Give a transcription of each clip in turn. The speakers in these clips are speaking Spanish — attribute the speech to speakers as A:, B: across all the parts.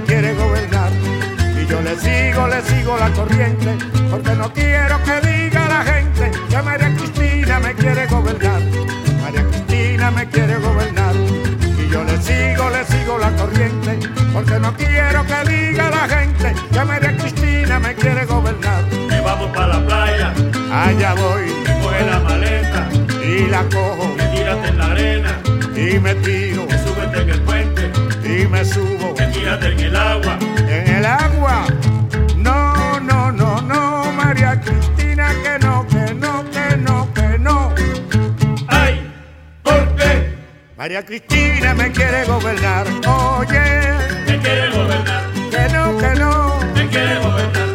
A: quiere gobernar. Y yo le sigo, le sigo la corriente, porque no quiero que diga la gente que María Cristina me quiere gobernar. María Cristina me quiere gobernar. Y yo le sigo, le sigo la corriente, porque no quiero que diga la gente que María Cristina me quiere gobernar.
B: Vamos para la playa,
A: allá voy.
B: Me la maleta
A: y la cojo.
B: Me tírate en la arena
A: y me tiro.
B: Me súbete en el puente
A: y me subo
B: en el agua.
A: en el agua. No, no, no, no, María Cristina, que no, que no, que no, que no.
B: ¡Ay! ¿Por qué?
A: María Cristina me quiere gobernar. Oye,
B: Me quiere gobernar,
A: que no, que no.
B: me quiere gobernar.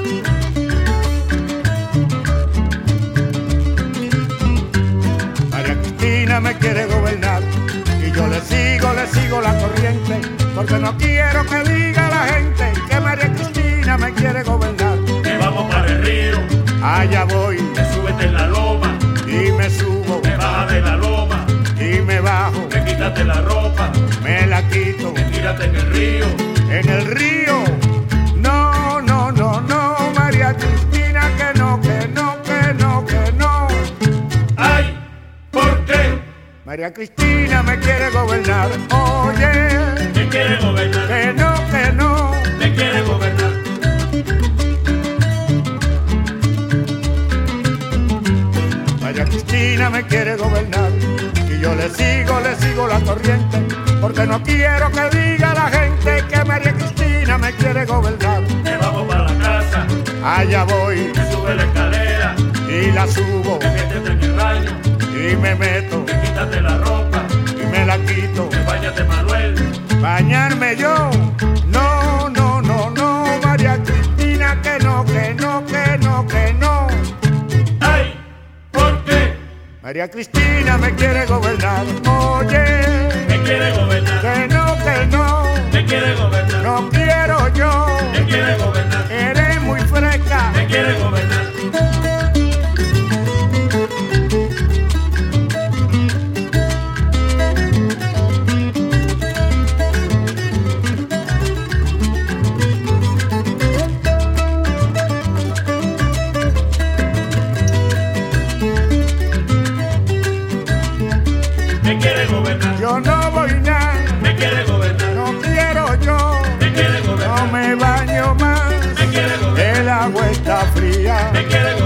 A: María Cristina me quiere gobernar. Y yo le sigo, le sigo la corriente. Porque no quiero que diga la gente que María Cristina me quiere gobernar.
B: Que vamos para el río,
A: Allá voy.
B: Que súbete en la loma,
A: y me subo.
B: Que baja de la loma,
A: y me bajo,
B: que quítate la ropa,
A: me la quito.
B: Que tírate en el río.
A: María Cristina me quiere gobernar. Oye,
B: Me quiere gobernar,
A: que no, que no.
B: me quiere gobernar.
A: María Cristina me quiere gobernar. Y yo le sigo, le sigo la corriente. Porque no quiero que diga la gente que María Cristina me quiere gobernar.
B: Que vamos para la casa,
A: Allá voy
B: que sube la escalera,
A: y la subo
B: métete en el baño,
A: y me meto
B: que quítate la ropa,
A: y me la quito.
B: que váyate Manuel.
A: Bañarme yo. No, no, no, no, María Cristina, que no, que no, que no, que no.
B: ¡Ay! ¿Por qué?
A: María Cristina me quiere gobernar. Oye,
B: Me quiere gobernar,
A: que no, que no.
B: me quiere gobernar,
A: No quiero yo.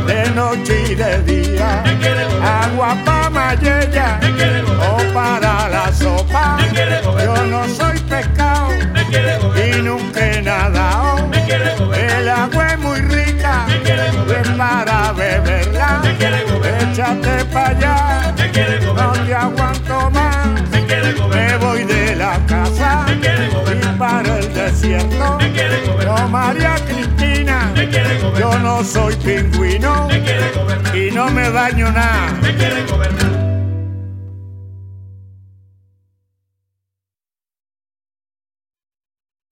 A: De noche y de día. Agua pa' mayella. O para la sopa. Yo no soy pescado. Y nunca he nadado. El agua es muy rica. Es para beberla. Échate pa' allá. No te aguanto más.
B: me
A: voy de la casa. Y para el desierto. No, María soy pingüino.
B: me quiere gobernar,
A: Y no me baño nada.
B: me quiere gobernar.